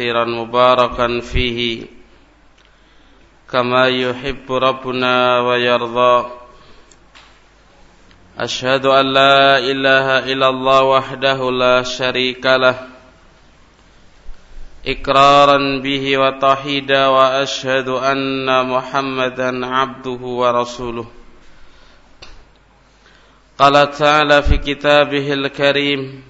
كثيرا مباركا فيه كما يحب ربنا ويرضى أشهد أن لا إله إلا الله وحده لا شريك له إقرارا به وتوحيدا وأشهد أن محمدا عبده ورسوله قال تعالى في كتابه الكريم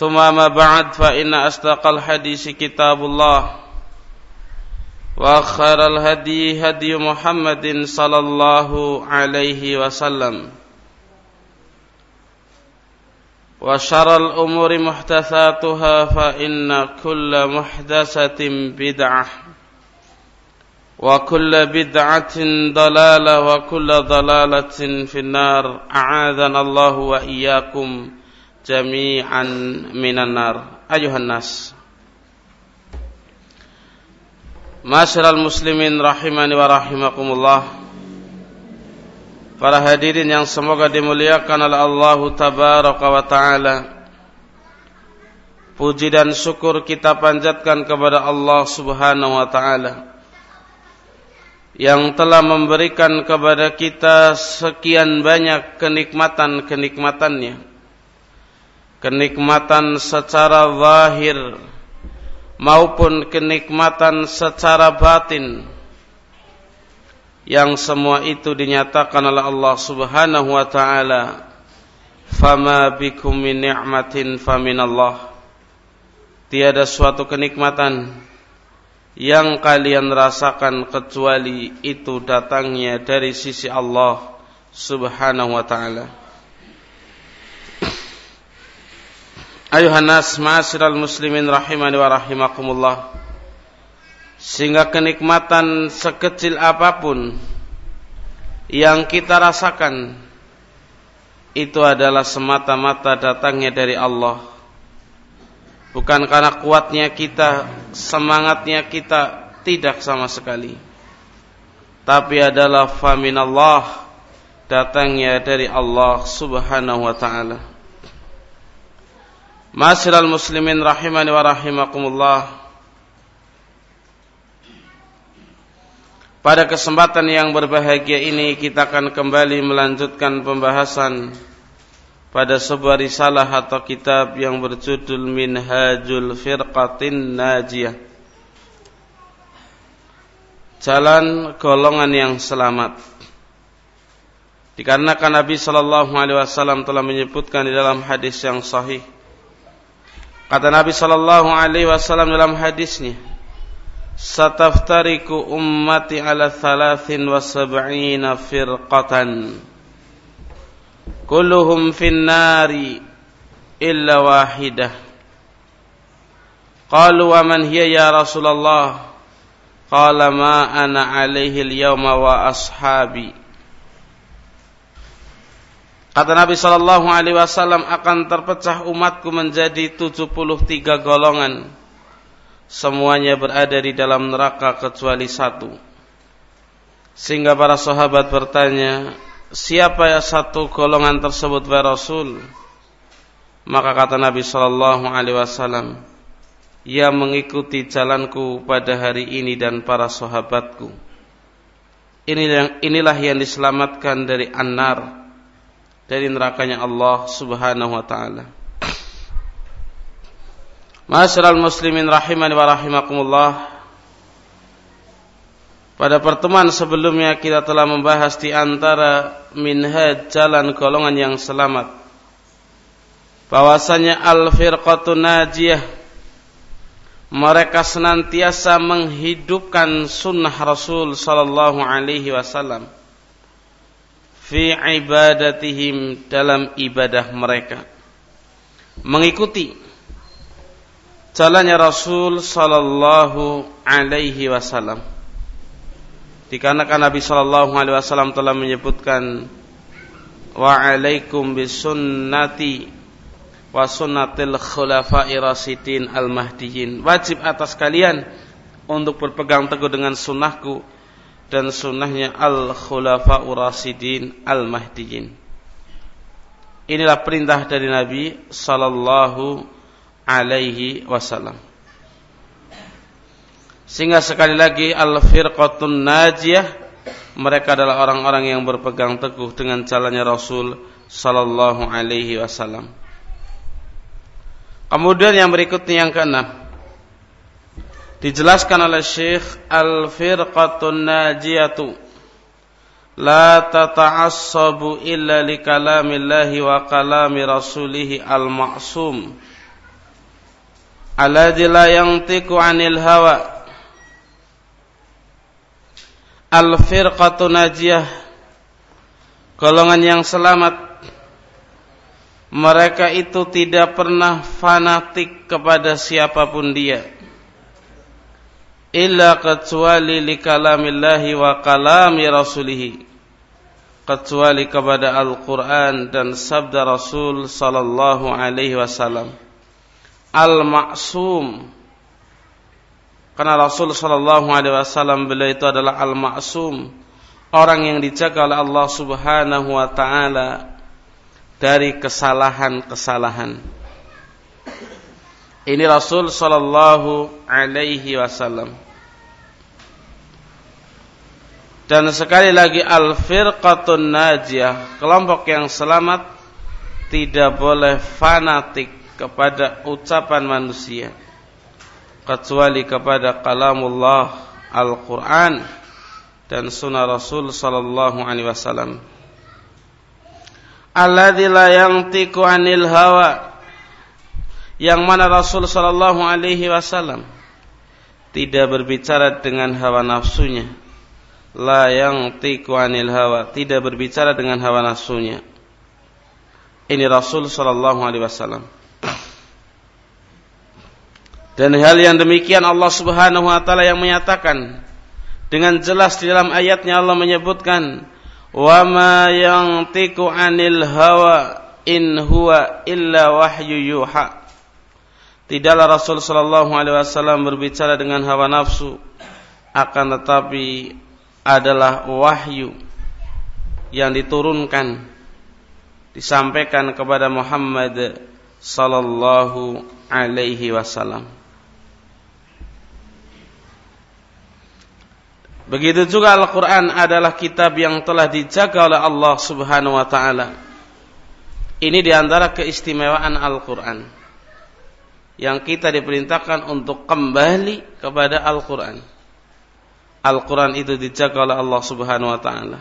ثم ما بعد فإن أصدق الحديث كتاب الله وخير الهدي هدي محمد صلى الله عليه وسلم وشر الأمور محدثاتها فإن كل محدثة بدعة وكل بدعة ضلالة وكل ضلالة في النار. أعاذنا الله وإياكم jami'an minan nar. Ayuhan nas. Masyarakat muslimin rahimani wa rahimakumullah. Para hadirin yang semoga dimuliakan oleh Allah tabaraka wa taala. Puji dan syukur kita panjatkan kepada Allah subhanahu wa ta'ala. Yang telah memberikan kepada kita sekian banyak kenikmatan-kenikmatannya. Kenikmatan secara zahir maupun kenikmatan secara batin yang semua itu dinyatakan oleh Allah Subhanahu wa taala. Fama bikum min ni'matin faminallah tiada suatu kenikmatan yang kalian rasakan kecuali itu datangnya dari sisi Allah Subhanahu wa taala Ayuhan nas ma'asyiral muslimin rahimani wa rahimakumullah. Sehingga kenikmatan sekecil apa pun Yang kita rasakan Itu adalah semata-mata datangnya dari Allah. Bukan karena kuatnya kita Semangatnya kita Tidak sama sekali. Tapi adalah faminallah Datangnya dari Allah subhanahu wa ta'ala Masyiral muslimin rahimani wa rahimakumullah. Pada kesempatan yang berbahagia ini kita akan kembali melanjutkan pembahasan pada sebuah risalah atau kitab yang berjudul Minhajul Firqatin Najiyah. Jalan golongan yang selamat. Dikarenakan Nabi Shallallahu Alaihi Wasallam telah menyebutkan di dalam hadis yang sahih Kata Nabi sallallahu alaihi wasallam dalam hadisnya, "Sataftariku ummati ala thalathin wa sab'ina firqatan. Kulluhum fin nari illa wahidah." Qalu wa man hiya ya Rasulullah? Qala ma ana alaihi al-yawma wa ashabi. Kata Nabi Shallallahu Alaihi Wasallam akan terpecah umatku menjadi 73 golongan. Semuanya berada di dalam neraka kecuali satu. Sehingga para sahabat bertanya, siapa ya satu golongan tersebut wahai Rasul? Maka kata Nabi Shallallahu Alaihi Wasallam, ia mengikuti jalanku pada hari ini dan para sahabatku. Inilah, inilah yang diselamatkan dari an-nar dari nerakanya Allah Subhanahu wa taala. Masyarul muslimin rahimani wa rahimakumullah. Pada pertemuan sebelumnya kita telah membahas di antara minhaj jalan golongan yang selamat. Bahwasanya al-firqatun najiyah mereka senantiasa menghidupkan sunnah Rasul sallallahu alaihi wasallam fi ibadatihim dalam ibadah mereka. Mengikuti jalannya Rasul sallallahu alaihi wasallam. Dikarenakan Nabi Shallallahu Alaihi Wasallam telah menyebutkan wa alaikum bisunnati wa sunnatil khulafa'i rasidin al mahdiyin wajib atas kalian untuk berpegang teguh dengan sunnahku dan sunnahnya al khulafa'u rasidin al mahdiyin inilah perintah dari Nabi sallallahu alaihi wasallam. Sehingga sekali lagi al-firqatun najiyah mereka adalah orang-orang yang berpegang teguh dengan jalannya Rasul sallallahu alaihi wasallam. Kemudian yang berikutnya yang keenam dijelaskan oleh Syekh al-firqatun najiyatu la tata'assabu illa li kalamillahi wa kalami rasulih al-ma'sum alladzi la yantiqu 'anil hawa. Al-firqatu najiyah golongan yang selamat mereka itu tidak pernah fanatik kepada siapa pun dia illa kecuali li kalamillahi wa kalami rasulihi. Kecuali kepada Al-Quran dan sabda Rasul sallallahu alaihi wasallam. Al-ma'sum. Karena Rasul Shallallahu Alaihi Wasallam beliau itu adalah al-ma'sum, orang yang dijaga oleh Allah Subhanahu Wa Taala dari kesalahan-kesalahan. Ini Rasul Shallallahu Alaihi Wasallam. Dan sekali lagi al-firqatun najiyah, kelompok yang selamat tidak boleh fanatik kepada ucapan manusia kecuali kepada kalamullah Al-Quran dan sunnah Rasul sallallahu alaihi wasallam. Alladzi la yantiqu anil hawa yang mana Rasul sallallahu alaihi wasallam tidak berbicara dengan hawa nafsunya. La yantiqu anil hawa, tidak berbicara dengan hawa nafsunya. Ini Rasul sallallahu alaihi wasallam. Dan hal yang demikian Allah Subhanahu wa taala yang menyatakan dengan jelas di dalam ayatnya Allah menyebutkan wa ma yantiqu 'anil hawa in huwa illa wahyu yuha. Tidaklah Rasul sallallahu alaihi wasallam berbicara dengan hawa nafsu akan tetapi adalah wahyu yang diturunkan disampaikan kepada Muhammad sallallahu alaihi wasallam. Begitu juga Al-Quran adalah kitab yang telah dijaga oleh Allah subhanahu wa ta'ala. Ini di antara keistimewaan Al-Quran. Yang kita diperintahkan untuk kembali kepada Al-Quran. Al-Quran itu dijaga oleh Allah subhanahu wa ta'ala.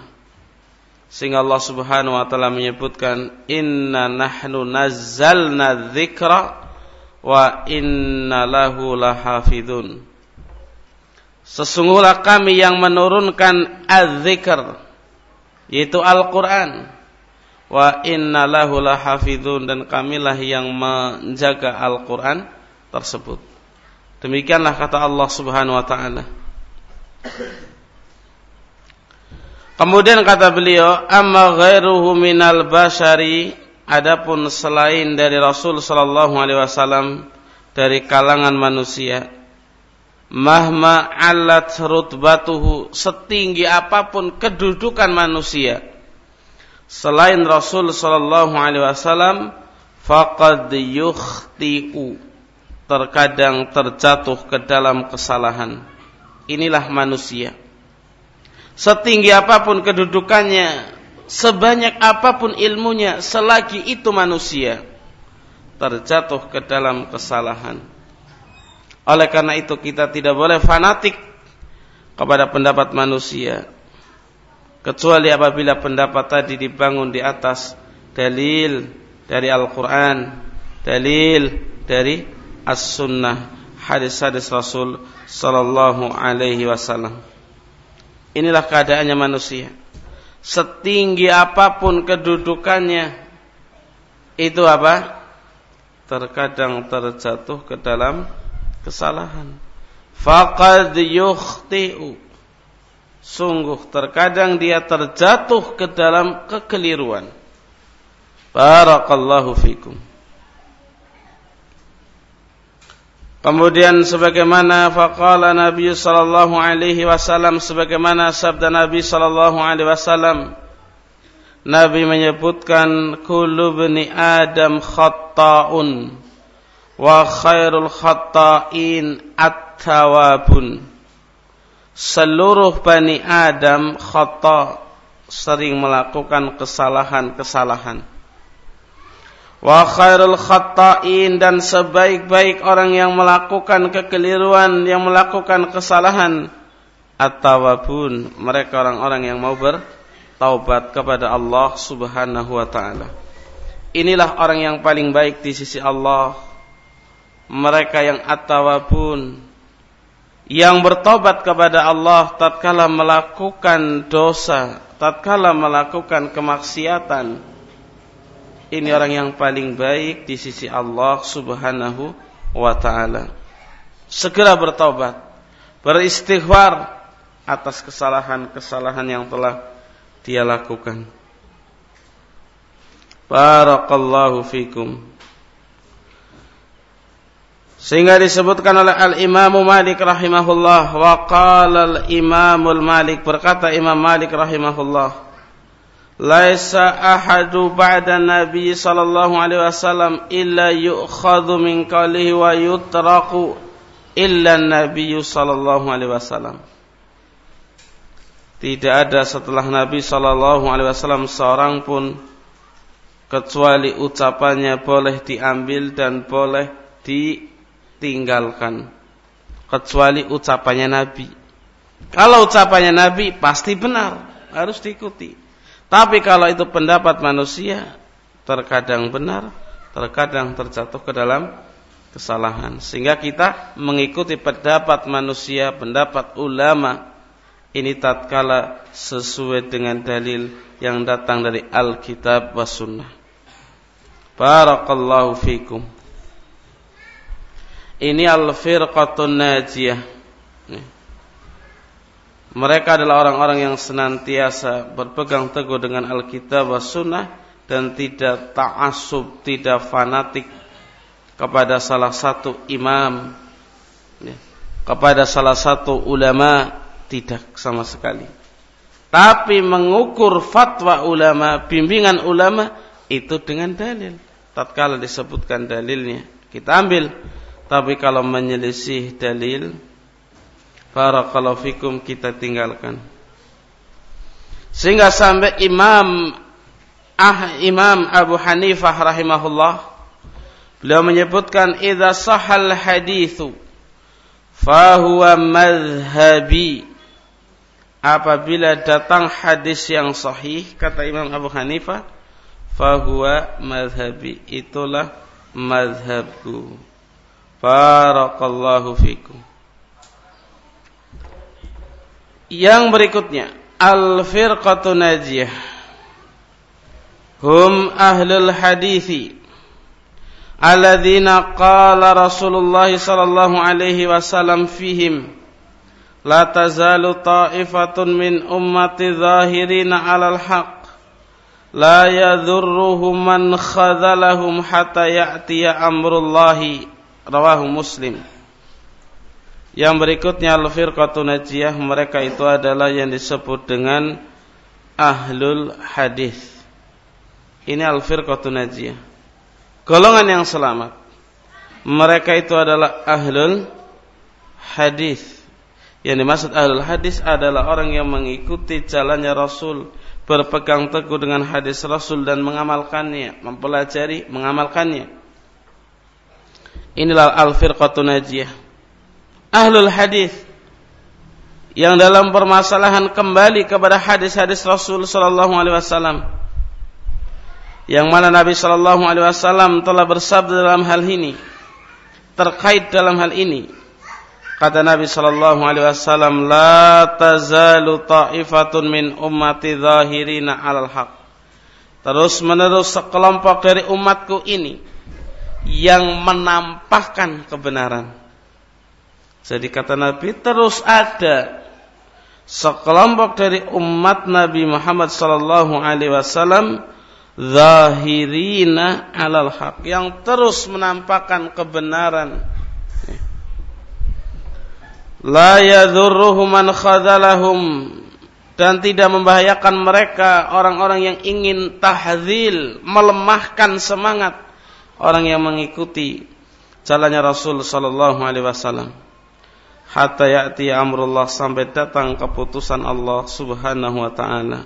Sehingga Allah subhanahu wa ta'ala menyebutkan, Inna nahnu nazzalna dzikra wa inna lahu lahafidun. Sesungguhnya kami yang menurunkan az-zikr yaitu Al-Qur'an. Wa inna lahu lahafizun dan kamilah yang menjaga Al-Qur'an tersebut. Demikianlah kata Allah Subhanahu wa taala. Kemudian kata beliau, amma ghairuhu minal bashari adapun selain dari Rasul sallallahu alaihi wasallam dari kalangan manusia mahma alat rutbatuhu setinggi apa pun kedudukan manusia selain Rasul sallallahu alaihi wasallam faqad yukhti'u. Terkadang terjatuh ke dalam kesalahan. Inilah manusia. Setinggi apa pun kedudukannya sebanyak apa pun ilmunya selagi itu manusia terjatuh ke dalam kesalahan. Oleh karena itu kita tidak boleh fanatik kepada pendapat manusia kecuali apabila pendapat tadi dibangun di atas dalil dari Al-Qur'an, dalil dari As-Sunnah, hadis-hadis Rasul sallallahu alaihi wasallam. Inilah keadaannya manusia. Setinggi apa pun kedudukannya itu apa? Terkadang terjatuh ke dalam kesalahan faqad yukhti'u sungguh terkadang dia terjatuh ke dalam kekeliruan. Barakallahu fikum. Kemudian sebagaimana faqala Nabi sallallahu alaihi wasallam sebagaimana sabda Nabi sallallahu alaihi wasallam Nabi menyebutkan kullu bani Adam khata'un wa khairul khata'in at-tawabun seluruh bani Adam khata sering melakukan kesalahan-kesalahan. Wa khairul khata'in dan sebaik-baik orang yang melakukan kekeliruan yang melakukan kesalahan at-tawabun mereka orang-orang yang mau bertaubat kepada Allah Subhanahu wa taala. Inilah orang yang paling baik di sisi Allah. Mereka yang atawabun yang bertobat kepada Allah tatkala melakukan dosa, tatkala melakukan kemaksiatan. Ini orang yang paling baik di sisi Allah Subhanahu wa taala. Segera bertobat, beristighfar atas kesalahan-kesalahan yang telah dia lakukan. Barakallahu fikum. Sehingga disebutkan oleh Al-Imam Malik rahimahullah wa qala Al-Imam Malik berkata Imam Malik rahimahullah Laisa ahadu ba'da Nabi sallallahu alaihi wasallam illa yu'khadhu min qalihi wa yutraqu illa Nabi sallallahu alaihi wasallam. Tidak ada setelah Nabi sallallahu alaihi wasallam seorang pun kecuali ucapannya boleh diambil dan boleh di tinggalkan kecuali ucapannya Nabi. Kalau ucapannya Nabi pasti benar, harus diikuti. Tapi kalau itu pendapat manusia, terkadang benar, terkadang terjatuh ke dalam kesalahan. Sehingga kita mengikuti pendapat manusia, pendapat ulama ini tatkala sesuai dengan dalil yang datang dari Alkitab was sunnah. Barakallahu fikum. Ini al-firqatun najiyah. Mereka adalah orang-orang yang senantiasa berpegang teguh dengan Alkitab wa Sunnah dan tidak ta'asub, tidak fanatik kepada salah satu imam, kepada salah satu ulama, tidak sama sekali. Tapi mengukur fatwa ulama, bimbingan ulama itu dengan dalil. Tatkala disebutkan dalilnya, kita ambil tapi kalau menyelisih dalil Barakallahu fikum kita tinggalkan. Sehingga sampai Imam ah, Imam Abu Hanifah rahimahullah Beliau menyebutkan Iza sahal hadithu Fahuwa madhabi Apabila datang hadis yang sahih Kata Imam Abu Hanifah Fahuwa madhabi Itulah madhabku Barakallahu fikum. Yang berikutnya, al-firqatu najiyah. Hum ahlul hadithi alladzina qala Rasulullah sallallahu alaihi wasallam fihim la tazalu ta'ifatun min ummati zahirina 'alal haqq la yadhurruhum man khadhalahum hatta ya'tiya amrullahi rawahu Muslim. Yang berikutnya al-firqatun najiyah mereka itu adalah yang disebut dengan ahlul hadis. Ini al-firqatun najiyah. Golongan yang selamat. Mereka itu adalah ahlul hadis. Yang dimaksud ahlul hadis adalah orang yang mengikuti jalannya Rasul, berpegang teguh dengan hadis Rasul dan mengamalkannya, mempelajari, mengamalkannya. Inilah al-firqatun najiyah. Ahlul hadis yang dalam permasalahan kembali kepada hadis-hadis Rasul sallallahu alaihi wasallam yang mana Nabi sallallahu alaihi wasallam telah bersabda dalam hal ini terkait dalam hal ini kata Nabi sallallahu alaihi wasallam la tazalu ta'ifatun min ummati zahirina 'alal haq terus menerus sekelompok dari umatku ini yang menampakkan kebenaran. Jadi kata Nabi terus ada sekelompok dari umat Nabi Muhammad sallallahu alaihi wasallam zahirina alal haq yang terus menampakkan kebenaran. La yadhurruhum man khadalahum dan tidak membahayakan mereka orang-orang yang ingin tahzil melemahkan semangat orang yang mengikuti jalannya Rasul sallallahu alaihi wasallam hatta ya'ti amrullah sampai datang keputusan Allah Subhanahu wa taala.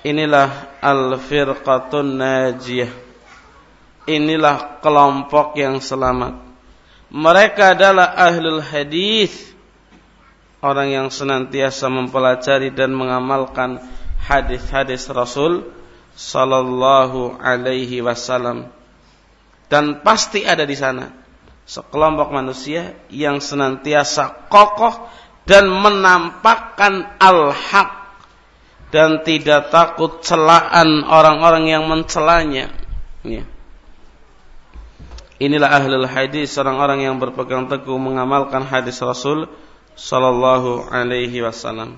Inilah al-firqatun najiyah. Inilah kelompok yang selamat. Mereka adalah ahlul hadis, orang yang senantiasa mempelajari dan mengamalkan hadis-hadis Rasul sallallahu alaihi wasallam. Dan pasti ada di sana sekelompok manusia yang senantiasa kokoh dan menampakkan al-haq dan tidak takut celaan orang-orang yang mencelanya. Ya. Inilah ahlul hadis, orang-orang yang berpegang teguh mengamalkan hadis Rasul sallallahu alaihi wasallam.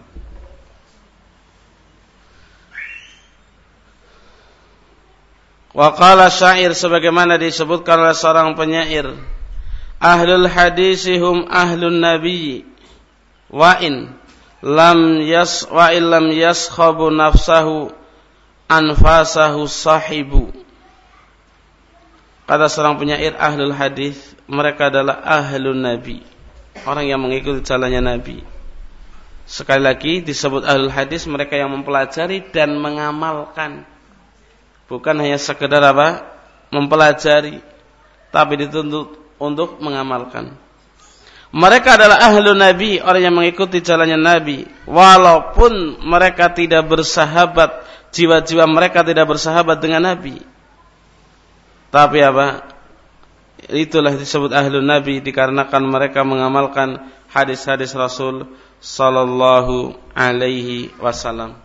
Wa qala syair sebagaimana disebutkan oleh seorang penyair ahlul hadisihum ahlun nabi wa in lam yas wa illam yaskhabu nafsahu anfasahu sahibu. Kata seorang penyair ahlul hadis mereka adalah ahlun nabi orang yang mengikuti jalannya nabi. Sekali lagi disebut ahlul hadis mereka yang mempelajari dan mengamalkan bukan hanya sekedar apa mempelajari tapi dituntut untuk mengamalkan. Mereka adalah ahlu Nabi, orang yang mengikuti jalannya Nabi. Walaupun mereka tidak bersahabat, jiwa-jiwa mereka tidak bersahabat dengan Nabi. Tapi apa? Itulah disebut ahlu Nabi dikarenakan mereka mengamalkan hadis-hadis Rasul sallallahu alaihi wasallam.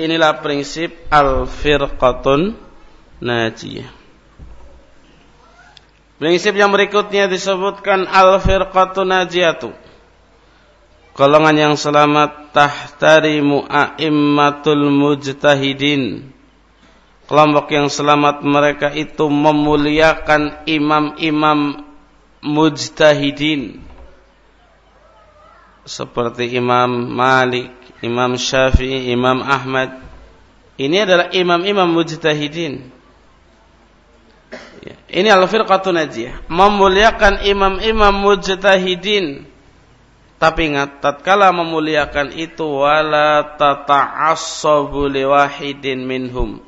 Inilah prinsip al-firqatun najiyah. Prinsip yang berikutnya disebutkan al-firqatu najiyatu. Golongan yang selamat tahtarimu a'immatul mujtahidin. Kelompok yang selamat mereka itu memuliakan imam-imam mujtahidin. Seperti Imam Malik, Imam Syafi'i, Imam Ahmad. Ini adalah imam-imam mujtahidin Ya. Ini al-firqatun najiyah. Memuliakan imam-imam mujtahidin. Tapi ingat, tatkala memuliakan itu wala tata'assabu liwahidin minhum.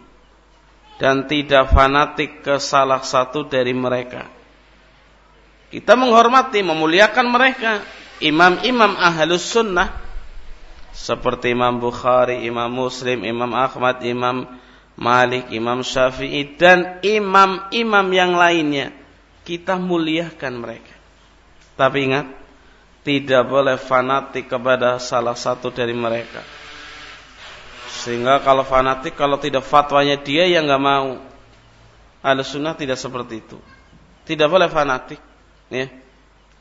Dan tidak fanatik ke salah satu dari mereka. Kita menghormati, memuliakan mereka. Imam-imam ahlus sunnah. Seperti Imam Bukhari, Imam Muslim, Imam Ahmad, Imam Malik, Imam Syafi'i dan imam-imam yang lainnya. Kita muliakan mereka. Tapi ingat, tidak boleh fanatik kepada salah satu dari mereka. Sehingga kalau fanatik, kalau tidak fatwanya dia yang nggak mau. Al sunnah tidak seperti itu. Tidak boleh fanatik. Ya.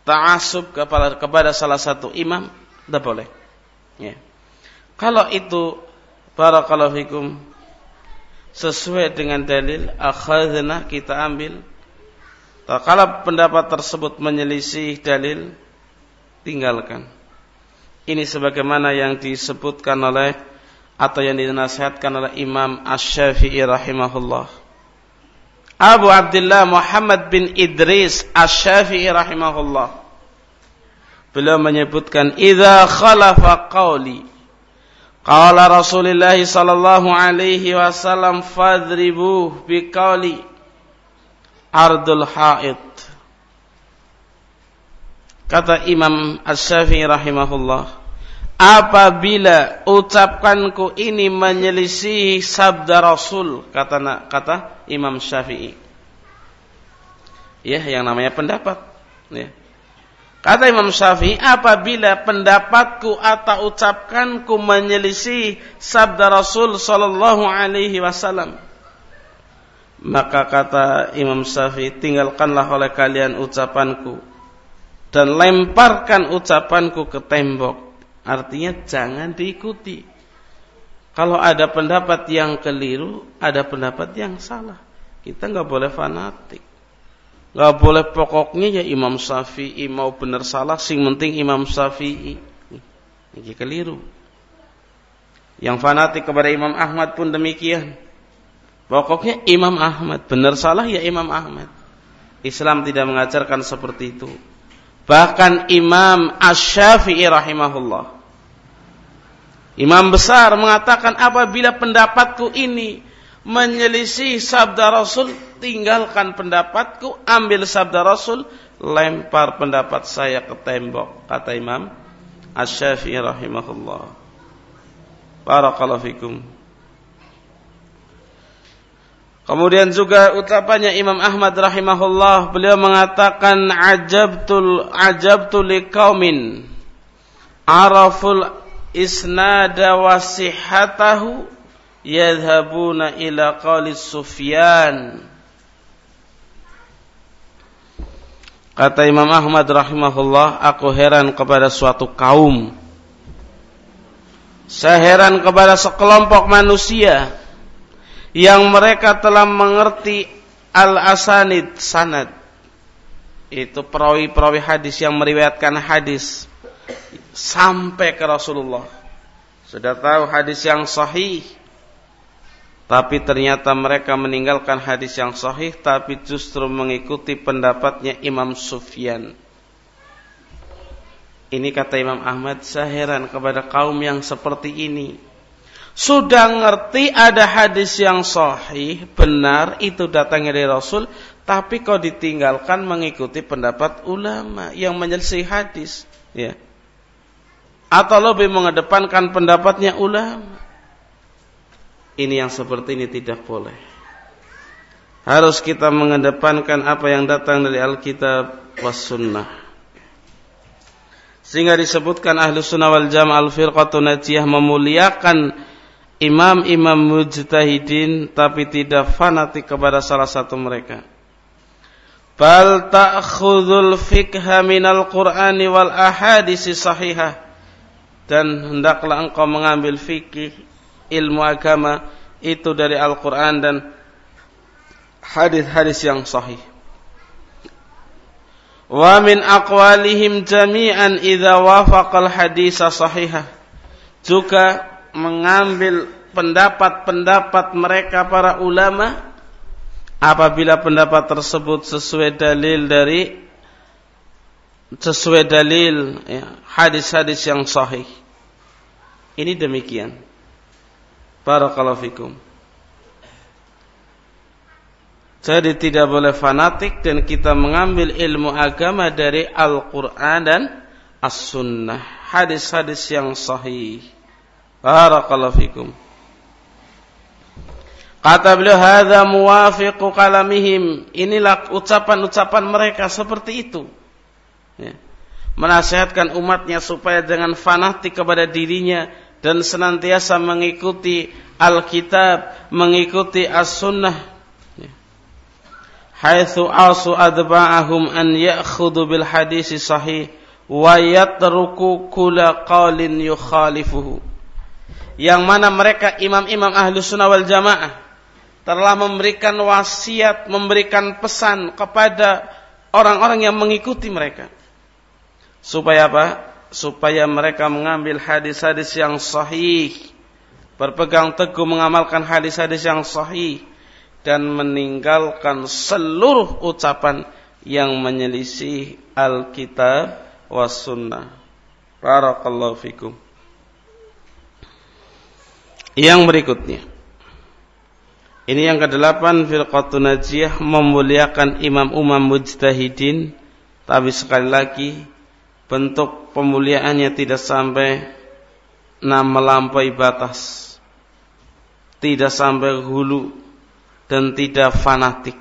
Ta'asub kepada, kepada salah satu imam, tidak boleh. Ya. Kalau itu, barakallahu fikum, sesuai dengan dalil akhadna kita ambil kalau pendapat tersebut menyelisih dalil tinggalkan ini sebagaimana yang disebutkan oleh atau yang dinasihatkan oleh Imam Asy-Syafi'i rahimahullah Abu Abdullah Muhammad bin Idris Asy-Syafi'i rahimahullah beliau menyebutkan idza khalafa qawli Qala Rasulullah sallallahu alaihi wasallam fadribu biqauli ardul haid. Kata Imam Asy-Syafi'i rahimahullah, apabila ucapkanku ini menyelisih sabda Rasul, kata kata Imam Syafi'i. Ya, yang namanya pendapat, ya. Kata Imam Syafi'i, apabila pendapatku atau ucapkanku menyelisih sabda Rasul sallallahu alaihi wasallam, maka kata Imam Syafi'i, tinggalkanlah oleh kalian ucapanku dan lemparkan ucapanku ke tembok. Artinya jangan diikuti. Kalau ada pendapat yang keliru, ada pendapat yang salah. Kita nggak boleh fanatik. Gak boleh pokoknya ya Imam Syafi'i mau benar salah sing penting Imam Syafi'i. Ini keliru. Yang fanatik kepada Imam Ahmad pun demikian. Pokoknya Imam Ahmad benar salah ya Imam Ahmad. Islam tidak mengajarkan seperti itu. Bahkan Imam Ash-Syafi'i rahimahullah. Imam besar mengatakan apabila pendapatku ini menyelisih sabda Rasul tinggalkan pendapatku, ambil sabda Rasul, lempar pendapat saya ke tembok, kata Imam Asy-Syafi'i rahimahullah. Barakallahu fikum. Kemudian juga ucapannya Imam Ahmad rahimahullah, beliau mengatakan ajabtul ajabtul liqaumin araful isnada wasihatahu yadhabuna ila qalis Sufyan Kata Imam Ahmad rahimahullah, aku heran kepada suatu kaum. Saya heran kepada sekelompok manusia yang mereka telah mengerti al-asanid sanad. Itu perawi-perawi hadis yang meriwayatkan hadis sampai ke Rasulullah. Sudah tahu hadis yang sahih, tapi ternyata mereka meninggalkan hadis yang sahih tapi justru mengikuti pendapatnya Imam Sufyan. Ini kata Imam Ahmad, saya heran kepada kaum yang seperti ini. Sudah ngerti ada hadis yang sahih, benar, itu datangnya dari Rasul, tapi kau ditinggalkan mengikuti pendapat ulama yang menyelisih hadis. Ya. Atau lebih mengedepankan pendapatnya ulama. Ini yang seperti ini tidak boleh. Harus kita mengedepankan apa yang datang dari Alkitab was sunnah. Sehingga disebutkan ahlu sunnah wal jamaah al-firqatu najiyah memuliakan imam-imam mujtahidin tapi tidak fanatik kepada salah satu mereka. Bal ta'khudul fikha minal qur'ani wal ahadisi sahihah. Dan hendaklah engkau mengambil fikih ilmu agama itu dari Al-Quran dan hadis-hadis yang sahih. Wa min aqwalihim jami'an idza wafaqal hadisa sahihah. Juga mengambil pendapat-pendapat mereka para ulama apabila pendapat tersebut sesuai dalil dari sesuai dalil ya, hadis-hadis ya, yang sahih. Ini demikian. Barakallahu fikum. Jadi tidak boleh fanatik dan kita mengambil ilmu agama dari Al-Quran dan As-Sunnah. Hadis-hadis yang sahih. Barakallahu fikum. Kata beliau, Hada muwafiqu kalamihim. Inilah ucapan-ucapan mereka seperti itu. Ya. Menasihatkan umatnya supaya jangan fanatik kepada dirinya dan senantiasa mengikuti Alkitab, mengikuti As-Sunnah. Ya. Haitsu asu adba'ahum an ya'khudhu bil hadis sahih wa yatruku kula qawlin yukhalifuhu. Yang mana mereka imam-imam ahlu sunnah wal jamaah telah memberikan wasiat, memberikan pesan kepada orang-orang yang mengikuti mereka. Supaya apa? supaya mereka mengambil hadis-hadis yang sahih, berpegang teguh mengamalkan hadis-hadis yang sahih dan meninggalkan seluruh ucapan yang menyelisih Alkitab was sunnah. Barakallahu fikum. Yang berikutnya. Ini yang kedelapan firqatun najiyah memuliakan imam-imam mujtahidin. Tapi sekali lagi bentuk pemuliaannya tidak sampai nah melampaui batas tidak sampai hulu dan tidak fanatik.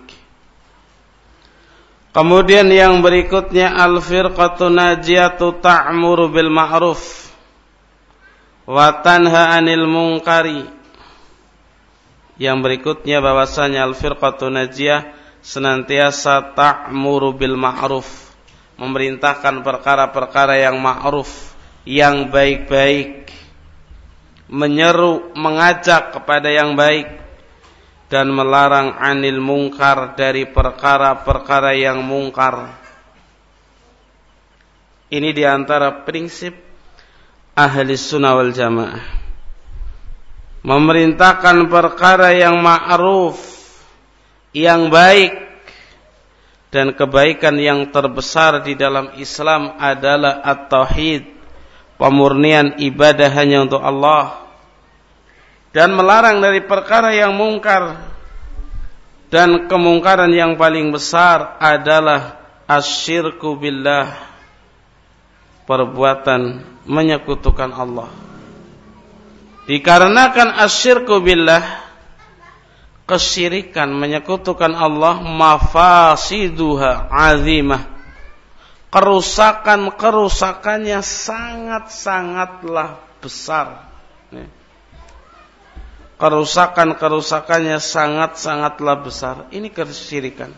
Kemudian yang berikutnya al-firqatu najiyatu ta'muru bil ma'ruf wa tanha 'anil munkari. Yang berikutnya bahwasanya al-firqatu najiyah senantiasa ta'muru bil ma'ruf, memerintahkan perkara-perkara yang ma'ruf, yang baik-baik, menyeru, mengajak kepada yang baik dan melarang anil mungkar dari perkara-perkara yang mungkar. Ini di antara prinsip ahli sunnah wal jamaah. Memerintahkan perkara yang ma'ruf, yang baik, dan kebaikan yang terbesar di dalam Islam adalah at-tauhid, pemurnian ibadah hanya untuk Allah dan melarang dari perkara yang mungkar dan kemungkaran yang paling besar adalah asyirku billah perbuatan menyekutukan Allah dikarenakan asyirku billah kesyirikan menyekutukan Allah mafasiduha azimah kerusakan-kerusakannya sangat-sangatlah besar kerusakan-kerusakannya sangat-sangatlah besar. Ini kesyirikan.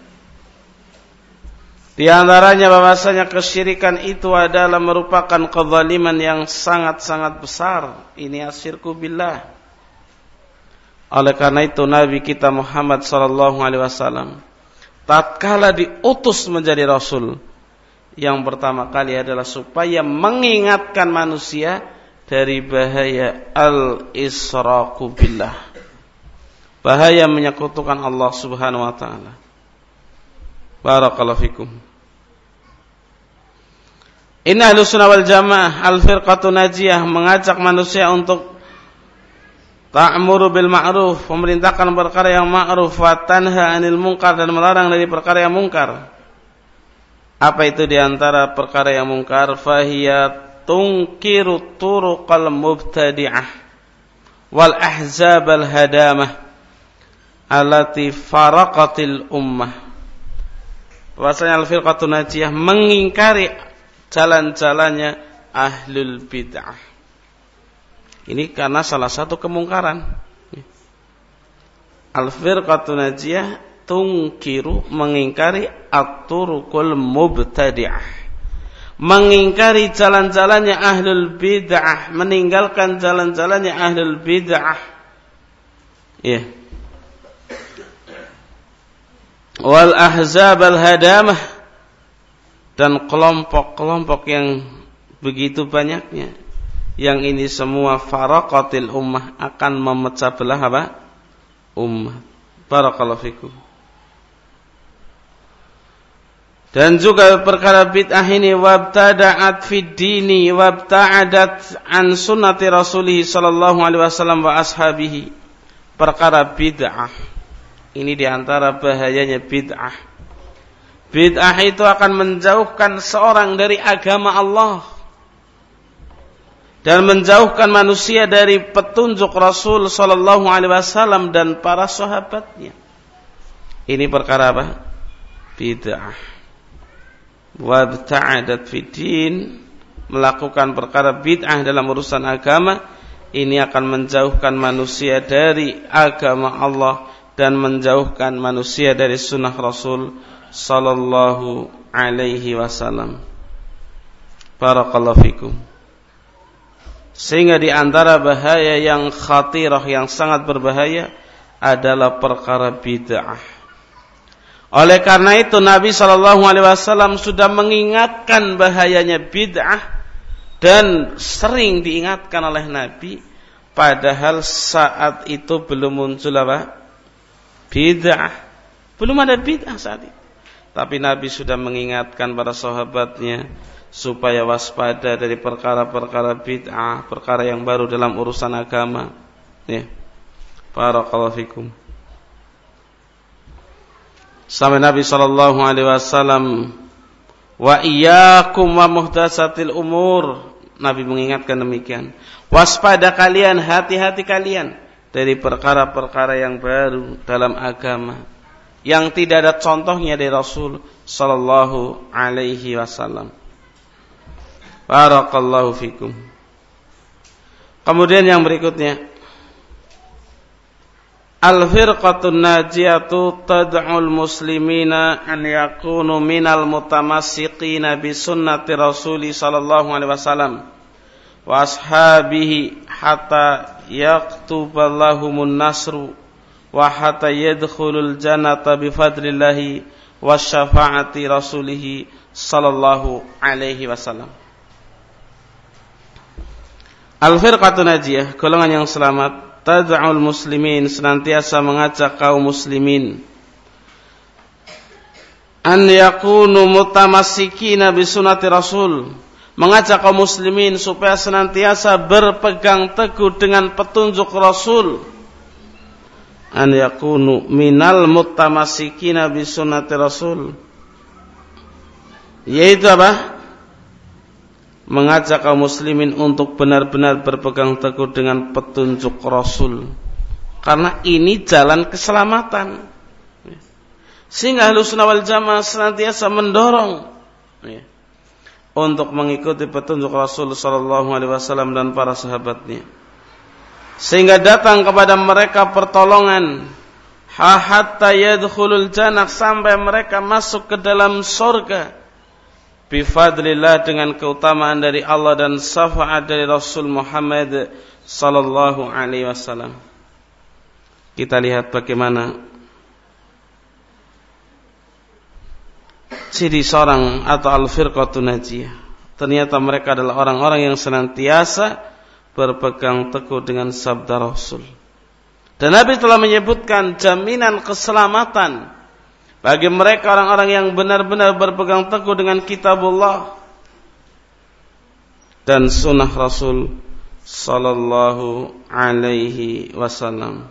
Di antaranya bahwasanya kesyirikan itu adalah merupakan kezaliman yang sangat-sangat besar. Ini asyirku billah. Oleh karena itu Nabi kita Muhammad sallallahu alaihi wasallam tatkala diutus menjadi rasul yang pertama kali adalah supaya mengingatkan manusia dari bahaya al-israqu billah. Bahaya menyekutukan Allah Subhanahu wa taala. Barakallahu fikum. Inna ahlu sunnah wal jamaah al-firqatu najiyah mengajak manusia untuk ta'muru bil ma'ruf, memerintahkan perkara yang ma'ruf wa tanha 'anil munkar dan melarang dari perkara yang mungkar. Apa itu di antara perkara yang mungkar? Fahiyat tunkiru turuqal mubtadi'ah wal ahzab al hadamah alati faraqatil ummah bahwasanya al-firqatun najiyah mengingkari jalan-jalannya ahlul bid'ah ini karena salah satu kemungkaran al-firqatun najiyah tungkiru mengingkari at-turuqul mubtadi'ah mengingkari jalan-jalannya ahlul bid'ah, meninggalkan jalan-jalannya ahlul bid'ah. Ya. Wal ahzab al hadamah dan kelompok-kelompok yang begitu banyaknya. Yang ini semua faraqatil ummah akan memecah belah apa? Ummah. Barakallahu fikum. Dan juga perkara bid'ah ini wabtada'at fid dini wabta'adat an sunnati Rasulih sallallahu alaihi wasallam wa ashabihi. Perkara bid'ah. Ini di antara bahayanya bid'ah. Bid'ah itu akan menjauhkan seorang dari agama Allah dan menjauhkan manusia dari petunjuk Rasul sallallahu alaihi wasallam dan para sahabatnya. Ini perkara apa? Bid'ah wabta'adat fiddin melakukan perkara bid'ah dalam urusan agama ini akan menjauhkan manusia dari agama Allah dan menjauhkan manusia dari sunnah Rasul sallallahu alaihi wasallam. Barakallahu fikum. Sehingga di antara bahaya yang khatirah yang sangat berbahaya adalah perkara bid'ah oleh karena itu Nabi Shallallahu Alaihi Wasallam sudah mengingatkan bahayanya bid'ah dan sering diingatkan oleh Nabi. Padahal saat itu belum muncul apa? Bid'ah. Belum ada bid'ah saat itu. Tapi Nabi sudah mengingatkan para sahabatnya supaya waspada dari perkara-perkara bid'ah, perkara yang baru dalam urusan agama. Ya. Barakallahu fikum. Sampai Nabi sallallahu alaihi wasallam Wa iyyakum wa muhdatsatil umur. Nabi mengingatkan demikian. Waspada kalian, hati-hati kalian dari perkara-perkara yang baru dalam agama yang tidak ada contohnya dari Rasul sallallahu alaihi wasallam. Barakallahu fikum. Kemudian yang berikutnya Al-firqatun najiyatu tad'ul muslimina an yakunu minal mutamassiqina bi sunnati Rasuli sallallahu alaihi wasallam wa ashabihi hatta yaktuballahumun nasru wa hatta yadkhulul jannata bi fadlillahi wa syafaati rasulih sallallahu alaihi wasallam. Al-firqatun najiyah golongan yang selamat tad'ul muslimin senantiasa mengajak kaum muslimin. An yakunu mutamassikina bi sunnati rasul mengajak kaum muslimin supaya senantiasa berpegang teguh dengan petunjuk rasul an yakunu minal mutamassikina bi sunnati rasul yaitu apa mengajak kaum muslimin untuk benar-benar berpegang teguh dengan petunjuk Rasul. Karena ini jalan keselamatan. Sehingga Ahlus Sunnah wal Jamaah senantiasa mendorong ya, untuk mengikuti petunjuk Rasul sallallahu alaihi wasallam dan para sahabatnya. Sehingga datang kepada mereka pertolongan hatta yadkhulul jannah sampai mereka masuk ke dalam surga bifadlillah dengan keutamaan dari Allah dan syafaat dari Rasul Muhammad sallallahu alaihi wasallam. Kita lihat bagaimana ciri seorang atau al-firqatun najiyah. Ternyata mereka adalah orang-orang yang senantiasa berpegang teguh dengan sabda Rasul. Dan Nabi telah menyebutkan jaminan keselamatan bagi mereka orang-orang yang benar-benar berpegang teguh dengan kitabullah dan sunnah Rasul sallallahu alaihi wasallam.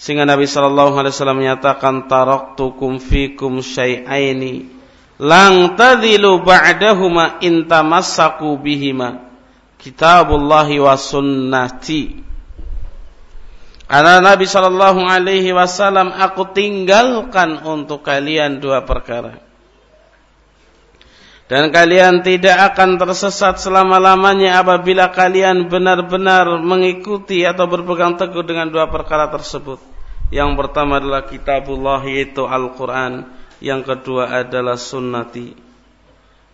Sehingga Nabi sallallahu alaihi wasallam menyatakan taraktukum fikum syai'aini lang tadhilu ba'dahuma in tamassaku bihima kitabullahi wa sunnati karena Nabi Shallallahu Alaihi Wasallam aku tinggalkan untuk kalian dua perkara. Dan kalian tidak akan tersesat selama-lamanya apabila kalian benar-benar mengikuti atau berpegang teguh dengan dua perkara tersebut. Yang pertama adalah kitabullah yaitu Al-Quran. Yang kedua adalah sunnati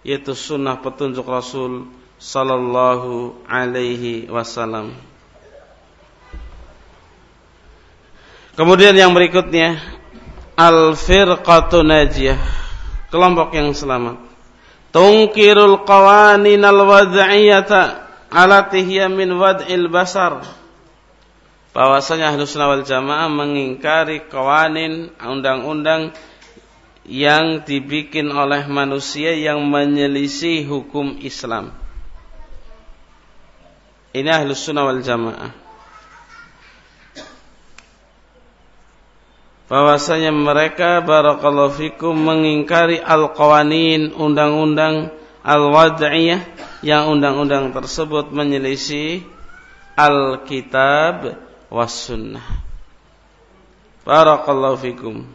yaitu sunnah petunjuk Rasul Sallallahu Alaihi Wasallam. Kemudian yang berikutnya al-firqatu najiyah, kelompok yang selamat. Tungkirul qawanin al-wad'iyata alati hiya min wad'il basar. Bahwasanya Ahlus Sunnah wal Jamaah mengingkari kawanin undang-undang yang dibikin oleh manusia yang menyelisih hukum Islam. Ini Ahlus Sunnah wal Jamaah. bahwasanya mereka barakallahu fikum mengingkari al-qawanin undang-undang al-wad'iyah yang undang-undang tersebut menyelisih al-kitab was sunnah. Barakallahu fikum.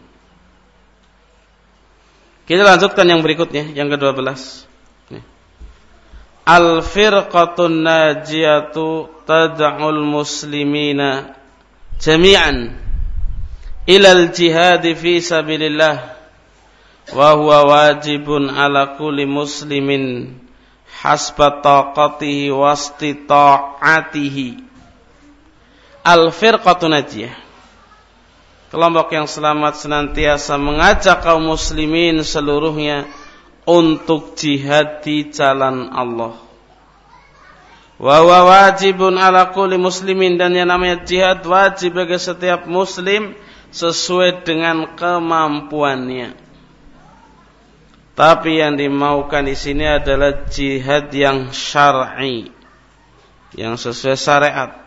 Kita lanjutkan yang berikutnya, yang ke-12. Al-firqatun najiyatu tad'ul muslimina jami'an ilal jihad fi sabilillah wa huwa wajibun ala kulli muslimin hasba taqatihi wastita'atihi al firqatu najiyah kelompok yang selamat senantiasa mengajak kaum muslimin seluruhnya untuk jihad di jalan Allah wa wajibun ala kulli muslimin dan yang namanya jihad wajib bagi setiap muslim sesuai dengan kemampuannya. Tapi yang dimaukan di sini adalah jihad yang syar'i, yang sesuai syariat.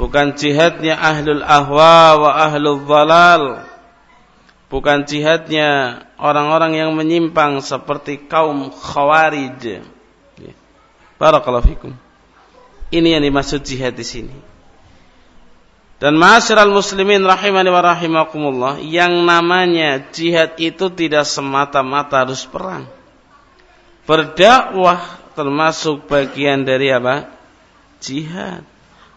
Bukan jihadnya ahlul ahwa wa ahlul dhalal. bukan jihadnya orang-orang yang menyimpang seperti kaum khawarij. Barakallahu fikum. Ini yang dimaksud jihad di sini. Dan masyarakat muslimin rahimani wa rahimakumullah, yang namanya jihad itu tidak semata-mata harus perang. Berdakwah termasuk bagian dari apa? Jihad.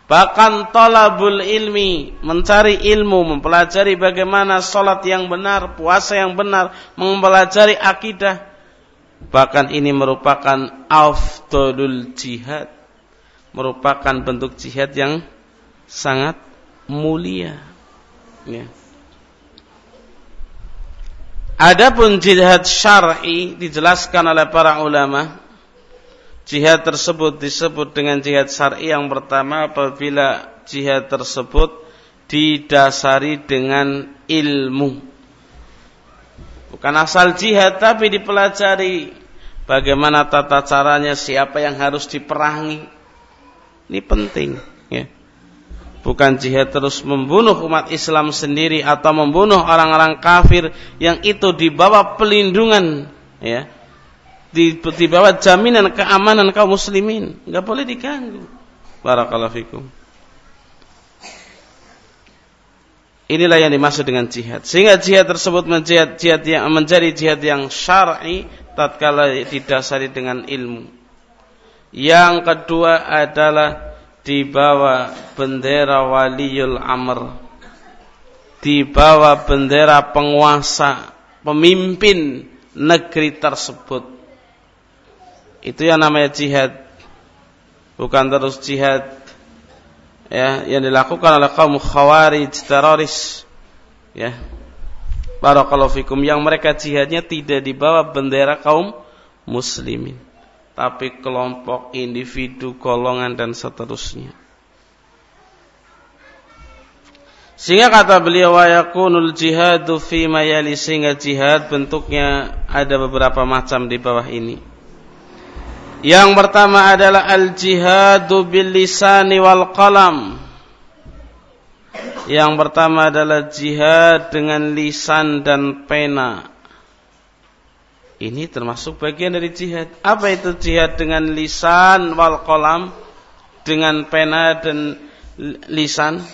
Bahkan tolabul ilmi, mencari ilmu, mempelajari bagaimana sholat yang benar, puasa yang benar, mempelajari akidah. Bahkan ini merupakan afdolul jihad. Merupakan bentuk jihad yang sangat mulia. Ya. Adapun jihad syar'i dijelaskan oleh para ulama. Jihad tersebut disebut dengan jihad syar'i yang pertama apabila jihad tersebut didasari dengan ilmu. Bukan asal jihad tapi dipelajari bagaimana tata caranya, siapa yang harus diperangi. Ini penting, ya bukan jihad terus membunuh umat Islam sendiri atau membunuh orang-orang kafir yang itu di bawah pelindungan ya di, di bawah jaminan keamanan kaum muslimin. Nggak boleh diganggu. Barakallahu fikum. Inilah yang dimaksud dengan jihad. Sehingga jihad tersebut menjadi jihad yang menjadi jihad yang syar'i tatkala didasari dengan ilmu. Yang kedua adalah di bawah bendera waliul amr. Di bawah bendera penguasa pemimpin negeri tersebut itu yang namanya jihad bukan terus jihad ya yang dilakukan oleh kaum khawarij teroris ya barakallahu fikum yang mereka jihadnya tidak di bawah bendera kaum muslimin tapi kelompok, individu, golongan dan seterusnya. Sehingga kata beliau wa yakunul jihadu fi mayali sehingga jihad bentuknya ada beberapa macam di bawah ini. Yang pertama adalah al jihadu bil lisani wal qalam. Yang pertama adalah jihad dengan lisan dan pena. Ini termasuk bagian dari jihad. Apa itu jihad dengan lisan wal kolam? Dengan pena dan lisan?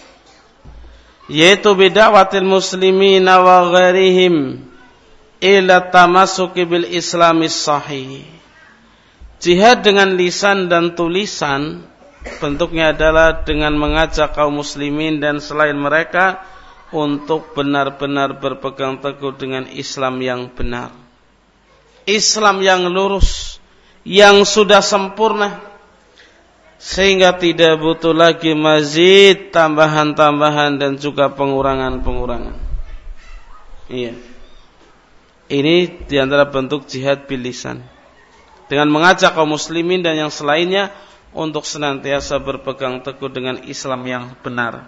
Yaitu bida'watil muslimin wa gharihim ila tamasuki bil islamis sahih. Jihad dengan lisan dan tulisan bentuknya adalah dengan mengajak kaum muslimin dan selain mereka untuk benar-benar berpegang teguh dengan Islam yang benar. Islam yang lurus, yang sudah sempurna, sehingga tidak butuh lagi mazid, tambahan-tambahan dan juga pengurangan-pengurangan. Iya. Ini di antara bentuk jihad bilisan. Dengan mengajak kaum muslimin dan yang selainnya untuk senantiasa berpegang teguh dengan Islam yang benar.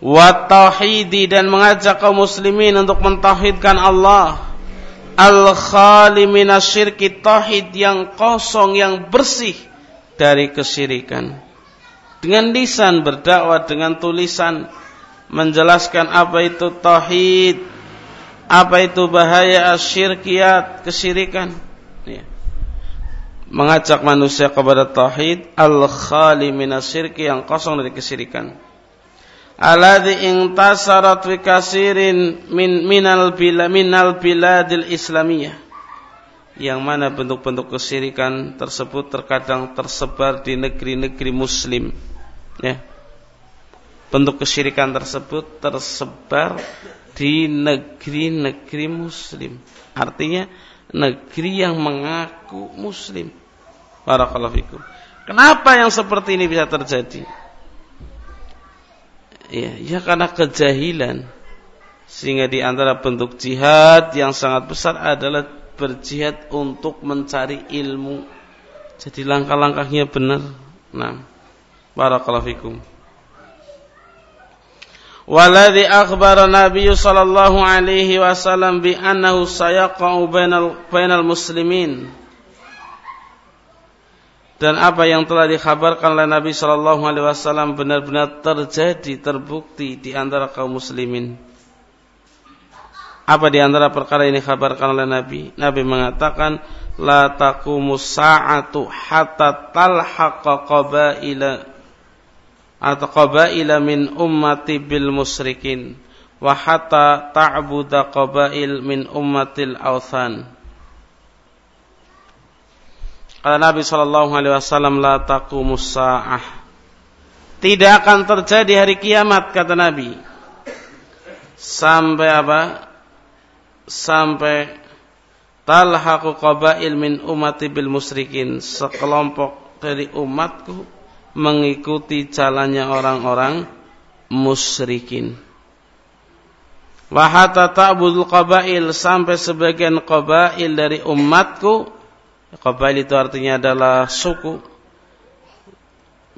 Wa dan mengajak kaum muslimin untuk mentauhidkan Allah al-khali minasyirki tauhid yang kosong yang bersih dari kesyirikan. Dengan lisan berdakwah dengan tulisan menjelaskan apa itu tauhid, apa itu bahaya asyirkiyat, kesyirikan. Ya. Mengajak manusia kepada tauhid al-khali minasyirki yang kosong dari kesyirikan alladhi intasarat fi kasirin min minal bila minal biladil islamiyah yang mana bentuk-bentuk kesyirikan tersebut terkadang tersebar di negeri-negeri muslim ya bentuk kesyirikan tersebut tersebar di negeri-negeri muslim. Artinya negeri yang mengaku muslim. Barakallahu fikum. Kenapa yang seperti ini bisa terjadi? Ya, ya karena kejahilan. Sehingga di antara bentuk jihad yang sangat besar adalah berjihad untuk mencari ilmu. Jadi langkah-langkahnya benar. Nah barakallahu fikum Akhbara Nabi sallallahu alaihi wasallam bi annahu sayaqa'u bainal bainal muslimin dan apa yang telah dikhabarkan oleh Nabi Shallallahu Alaihi Wasallam benar-benar terjadi terbukti di antara kaum muslimin. Apa di antara perkara ini kabarkan oleh Nabi? Nabi mengatakan la taqumus sa'atu hatta talhaqa qabaila atau qabaila min ummati bil musyrikin wa hatta ta'buda qabail min ummatil authan Kata Nabi sallallahu alaihi wasallam la taqumus sa'ah. Tidak akan terjadi hari kiamat kata Nabi. Sampai apa? Sampai talhaqu qabail min ummati bil musyrikin sekelompok dari umatku mengikuti jalannya orang-orang musyrikin. Wa hatta ta'budul qabail sampai sebagian qabail dari umatku qabail itu artinya adalah suku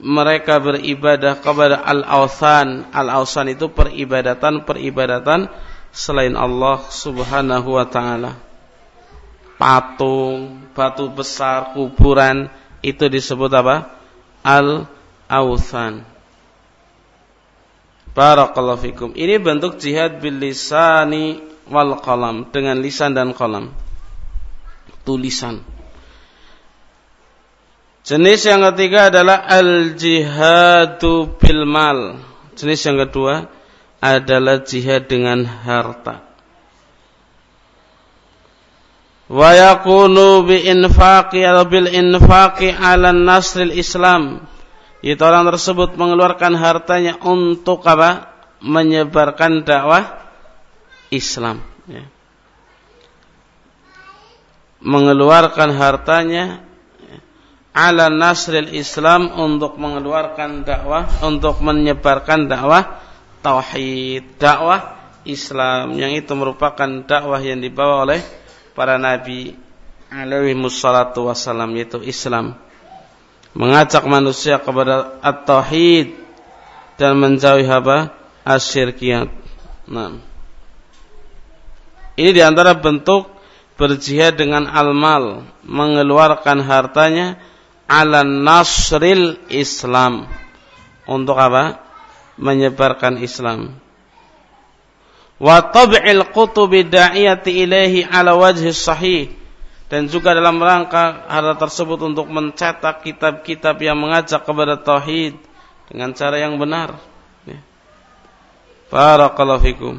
mereka beribadah kepada al-awthan. Al-awthan itu peribadatan-peribadatan selain Allah Subhanahu wa taala. Patung, batu besar, kuburan itu disebut apa? Al-authan. Barakallahu fikum. Ini bentuk jihad bil lisani wal qalam dengan lisan dan qalam. Tulisan. Jenis yang ketiga adalah al jihadu bil mal. Jenis yang kedua adalah jihad dengan harta bi infaqi atau bil infaqi ala nasril Islam. Itu orang tersebut mengeluarkan hartanya untuk apa? Menyebarkan dakwah Islam ya. mengeluarkan hartanya ala nasril Islam untuk mengeluarkan dakwah untuk menyebarkan dakwah tauhid dakwah Islam. Yang itu merupakan dakwah yang dibawa oleh para nabi alaihi wassalatu wassalam yaitu Islam mengajak manusia kepada at-tauhid dan menjauhi apa? asyirkiyat. Nah. Ini di antara bentuk berjihad dengan almal, mengeluarkan hartanya ala nasril Islam. Untuk apa? Menyebarkan Islam wa tab'il kutubi da'iyati ilaihi ala wajhi sahih dan juga dalam rangka hal tersebut untuk mencetak kitab-kitab yang mengajak kepada tauhid dengan cara yang benar. Ya. Barakallahu fikum.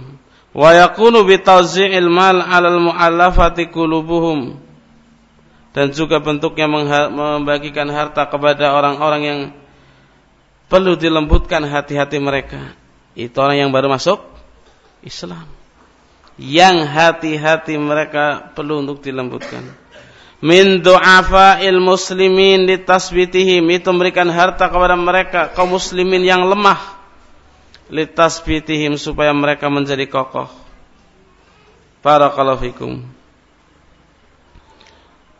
Wa yakunu bi tawzi'il mal 'alal mu'allafati qulubuhum. Dan juga bentuknya membagikan harta kepada orang-orang yang perlu dilembutkan hati-hati mereka. Itu orang yang baru masuk Islam. Yang hati-hati mereka perlu untuk dilembutkan. Min du'afa'il muslimin litasbitihim itu memberikan harta kepada mereka kaum muslimin yang lemah. Litasbitihim supaya mereka menjadi kokoh. Barakallahu fikum.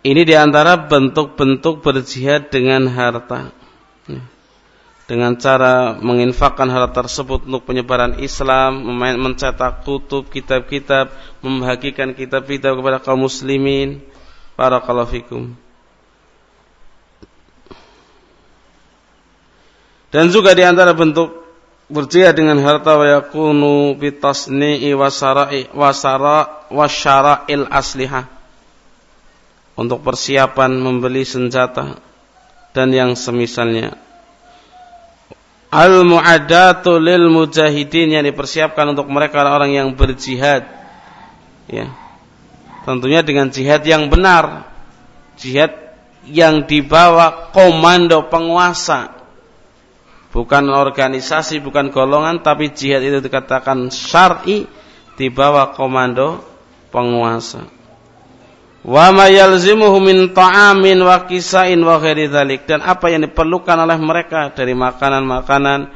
Ini di antara bentuk-bentuk berjihad dengan harta dengan cara menginfakkan hal tersebut untuk penyebaran Islam, mencetak kutub, kitab-kitab, membagikan kitab-kitab kepada kaum muslimin. Barakallahu fikum. Dan juga di antara bentuk berjihad dengan harta wa yakunu bitasni'i wasara'i wasara wasyara'il aslihah untuk persiapan membeli senjata dan yang semisalnya al-mu'addatu lil mujahidin yang dipersiapkan untuk mereka orang yang berjihad. Ya. Tentunya dengan jihad yang benar. Jihad yang dibawa komando penguasa. Bukan organisasi, bukan golongan, tapi jihad itu dikatakan syar'i dibawa komando penguasa wa ma yalzimuhu min ta'amin wa kisain wa ghairi dzalik dan apa yang diperlukan oleh mereka dari makanan-makanan,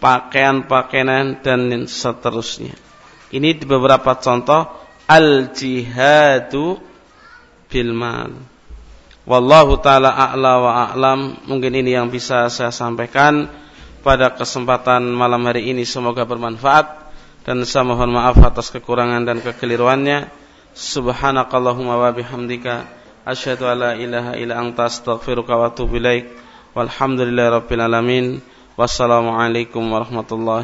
pakaian-pakaian dan seterusnya. Ini beberapa contoh al-jihadu bil mal. Wallahu taala a'la wa a'lam. Mungkin ini yang bisa saya sampaikan pada kesempatan malam hari ini semoga bermanfaat dan saya mohon maaf atas kekurangan dan kekeliruannya. Subhanakallahumma wa bihamdika asyhadu an la ilaha illa anta astaghfiruka wa atubu ilaik. Walhamdulillahirabbil alamin. Wassalamualaikum warahmatullahi